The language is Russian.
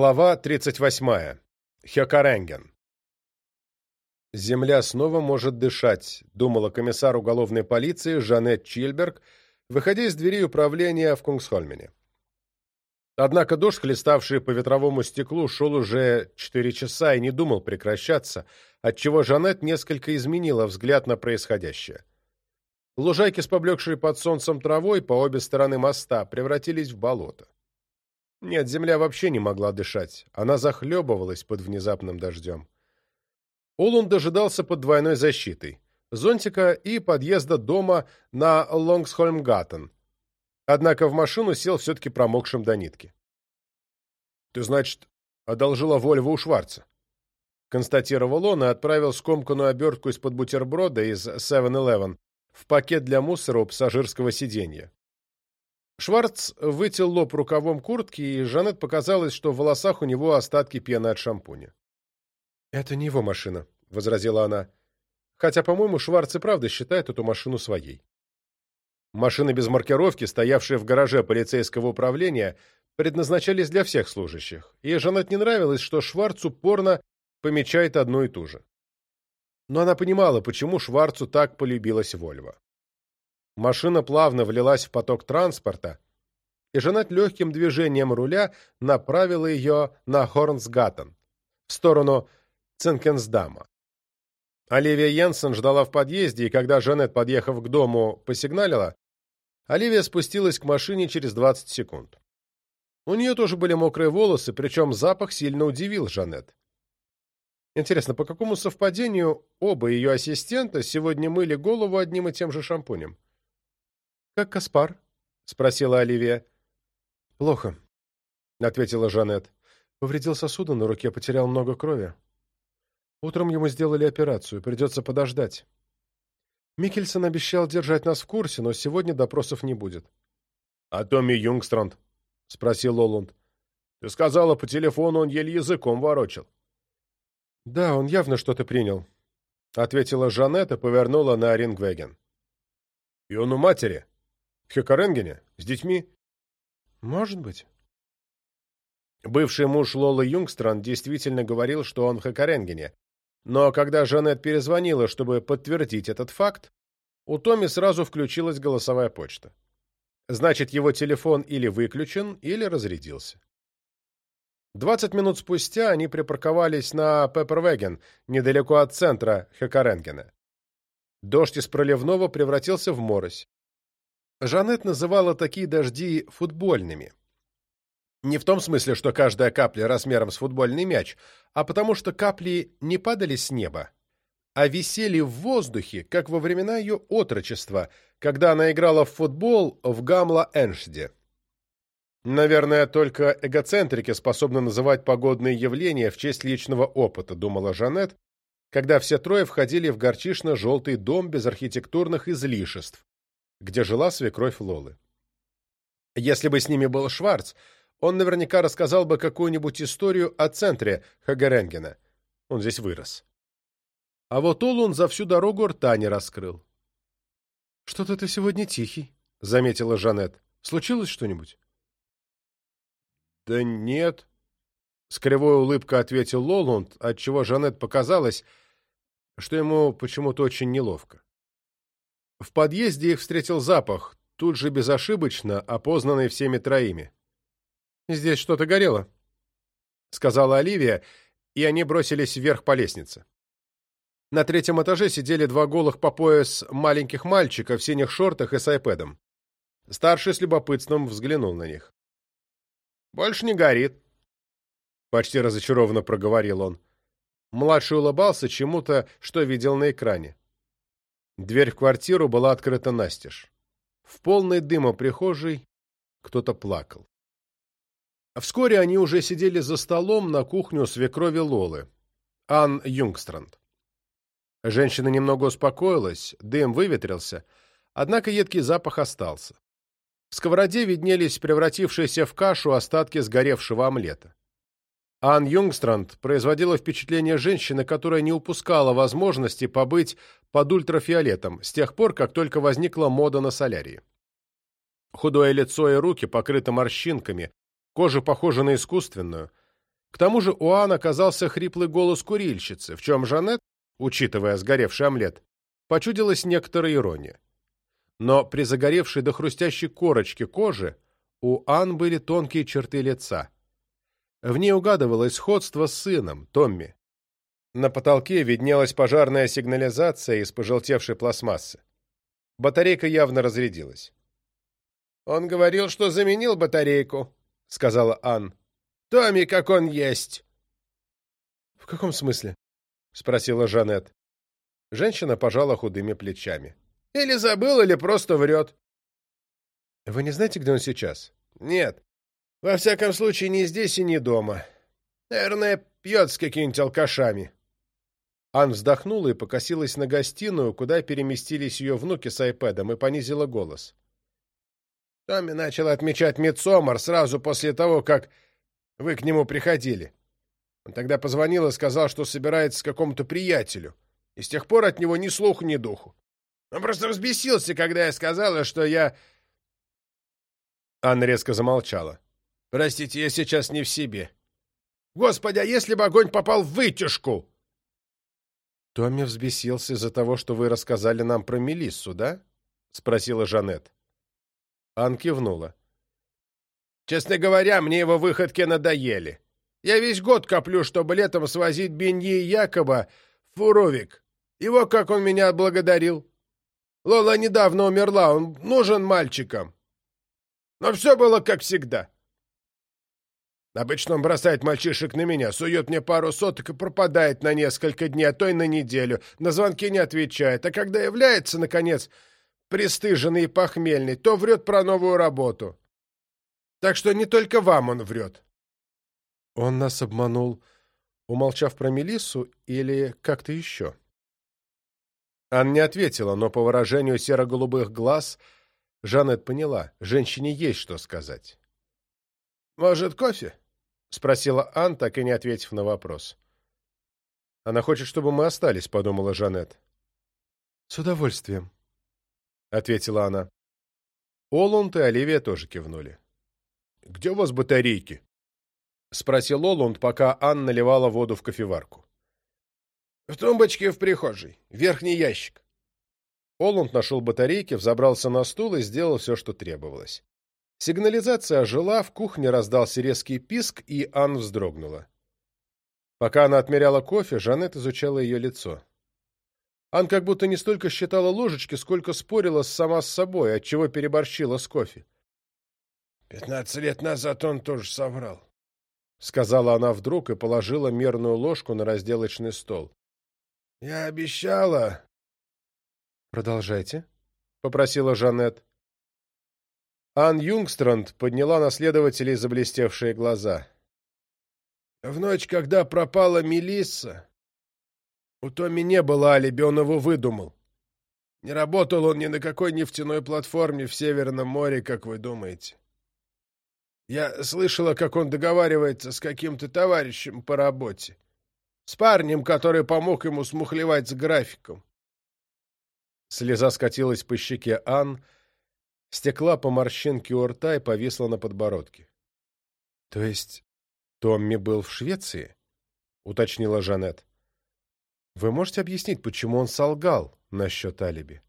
Глава 38. Хекаренген. «Земля снова может дышать», — думала комиссар уголовной полиции Жанет Чильберг, выходя из двери управления в Кунгсхольмене. Однако дождь, хлеставший по ветровому стеклу, шел уже четыре часа и не думал прекращаться, отчего Жанет несколько изменила взгляд на происходящее. Лужайки с поблекшей под солнцем травой по обе стороны моста превратились в болото. Нет, земля вообще не могла дышать. Она захлебывалась под внезапным дождем. Улун дожидался под двойной защитой. Зонтика и подъезда дома на Лонгсхольмгаттен. Однако в машину сел все-таки промокшим до нитки. «Ты, значит, одолжила Вольво у Шварца?» Констатировал он и отправил скомканную обертку из-под бутерброда из 7-Eleven в пакет для мусора у пассажирского сиденья. Шварц вытел лоб рукавом куртки, и Жанет показалось, что в волосах у него остатки пены от шампуня. «Это не его машина», — возразила она. «Хотя, по-моему, Шварц и правда считает эту машину своей». Машины без маркировки, стоявшие в гараже полицейского управления, предназначались для всех служащих, и Жанет не нравилось, что Шварц упорно помечает одно и ту же. Но она понимала, почему Шварцу так полюбилась Вольво. Машина плавно влилась в поток транспорта, и Жанет легким движением руля направила ее на Хорнсгаттен, в сторону Цинкенсдама. Оливия Йенсен ждала в подъезде, и когда Жанет, подъехав к дому, посигналила, Оливия спустилась к машине через 20 секунд. У нее тоже были мокрые волосы, причем запах сильно удивил Жанет. Интересно, по какому совпадению оба ее ассистента сегодня мыли голову одним и тем же шампунем? «Как Каспар?» — спросила Оливия. «Плохо», — ответила Жанет. «Повредил сосуды на руке, потерял много крови. Утром ему сделали операцию, придется подождать. Микельсон обещал держать нас в курсе, но сегодня допросов не будет». «А Томми Юнгстранд?» — спросил Олунд. «Ты сказала, по телефону он еле языком ворочил». «Да, он явно что-то принял», — ответила Жанет и повернула на Рингвеген. «И он у матери?» Хёкаренгене? С детьми? Может быть. Бывший муж Лолы Юнгстран действительно говорил, что он в Хакаренгене, но когда Жанет перезвонила, чтобы подтвердить этот факт, у Томи сразу включилась голосовая почта. Значит, его телефон или выключен, или разрядился. Двадцать минут спустя они припарковались на Пеппервеген, недалеко от центра Хекаренгена. Дождь из проливного превратился в морось. Жанет называла такие дожди футбольными. Не в том смысле, что каждая капля размером с футбольный мяч, а потому что капли не падали с неба, а висели в воздухе, как во времена ее отрочества, когда она играла в футбол в Гамла-Эншде. «Наверное, только эгоцентрики способны называть погодные явления в честь личного опыта», — думала Жанет, когда все трое входили в горчишно-желтый дом без архитектурных излишеств, где жила свекровь Лолы. Если бы с ними был Шварц, он наверняка рассказал бы какую-нибудь историю о центре Хагаренгена. Он здесь вырос. А вот Олун за всю дорогу рта не раскрыл. «Что-то ты сегодня тихий», — заметила Жанет. «Случилось что-нибудь?» «Да нет», — с кривой улыбкой ответил Лолунд, отчего Жанет показалось, что ему почему-то очень неловко. В подъезде их встретил запах, тут же безошибочно опознанный всеми троими. «Здесь что-то горело», — сказала Оливия, и они бросились вверх по лестнице. На третьем этаже сидели два голых по пояс маленьких мальчика в синих шортах и с айпэдом. Старший с любопытством взглянул на них. «Больше не горит», — почти разочарованно проговорил он. Младший улыбался чему-то, что видел на экране. Дверь в квартиру была открыта настежь. В полной дыма прихожей кто-то плакал. А вскоре они уже сидели за столом на кухню свекрови Лолы, Ан Юнгстранд. Женщина немного успокоилась, дым выветрился, однако едкий запах остался. В сковороде виднелись превратившиеся в кашу остатки сгоревшего омлета. Ан Юнгстранд производила впечатление женщины, которая не упускала возможности побыть под ультрафиолетом с тех пор, как только возникла мода на солярии. Худое лицо и руки покрыты морщинками, кожа похожа на искусственную. К тому же у Ан оказался хриплый голос курильщицы, в чем Жанет, учитывая сгоревший омлет, почудилась некоторая ирония. Но при загоревшей до хрустящей корочки кожи у Ан были тонкие черты лица – в ней угадывалось сходство с сыном, Томми. На потолке виднелась пожарная сигнализация из пожелтевшей пластмассы. Батарейка явно разрядилась. «Он говорил, что заменил батарейку», — сказала Ан. «Томми, как он есть!» «В каком смысле?» — спросила Жанет. Женщина пожала худыми плечами. «Или забыл, или просто врет». «Вы не знаете, где он сейчас?» «Нет». Во всяком случае, не здесь и не дома. Наверное, пьет с какими-нибудь алкашами». Ан вздохнула и покосилась на гостиную, куда переместились ее внуки с айпэдом, и понизила голос. Томми начал отмечать Мецомар сразу после того, как вы к нему приходили. Он тогда позвонил и сказал, что собирается к какому-то приятелю, и с тех пор от него ни слуху, ни духу. Он просто разбесился, когда я сказала, что я... Анна резко замолчала. Простите, я сейчас не в себе. Господи, а если бы огонь попал в вытяжку? Томми взбесился из-за того, что вы рассказали нам про Мелиссу, да? спросила Жанет. Ан кивнула. Честно говоря, мне его выходки надоели. Я весь год коплю, чтобы летом свозить Беньи Якоба в Фуровик. Его как он меня отблагодарил. Лола недавно умерла, он нужен мальчикам. Но все было как всегда. Обычно он бросает мальчишек на меня, сует мне пару соток и пропадает на несколько дней, а то и на неделю. На звонки не отвечает. А когда является, наконец, пристыженный и похмельный, то врет про новую работу. Так что не только вам он врет. Он нас обманул, умолчав про Мелиссу или как-то еще. Анна не ответила, но по выражению серо-голубых глаз Жанет поняла, женщине есть что сказать. «Может, кофе?» Спросила Ан, так и не ответив на вопрос. А «Она хочет, чтобы мы остались», — подумала Жанет. «С удовольствием», — ответила она. Олунд и Оливия тоже кивнули. «Где у вас батарейки?» — спросил Олунд, пока Ан наливала воду в кофеварку. «В тумбочке в прихожей. Верхний ящик». Олунд нашел батарейки, взобрался на стул и сделал все, что требовалось. Сигнализация жила, в кухне раздался резкий писк, и Ан вздрогнула. Пока она отмеряла кофе, Жанет изучала ее лицо. Ан как будто не столько считала ложечки, сколько спорила сама с собой, отчего переборщила с кофе. «Пятнадцать лет назад он тоже соврал», — сказала она вдруг и положила мерную ложку на разделочный стол. «Я обещала...» «Продолжайте», — попросила Жанет. Ан Юнгстранд подняла на следователей заблестевшие глаза. В ночь, когда пропала Мелисса, у Томми не было алиби, он его выдумал. Не работал он ни на какой нефтяной платформе в Северном море, как вы думаете. Я слышала, как он договаривается с каким-то товарищем по работе. С парнем, который помог ему смухлевать с графиком. Слеза скатилась по щеке Анн, Стекла по морщинке у рта и повисла на подбородке. — То есть Томми был в Швеции? — уточнила Жанет. — Вы можете объяснить, почему он солгал насчет алиби?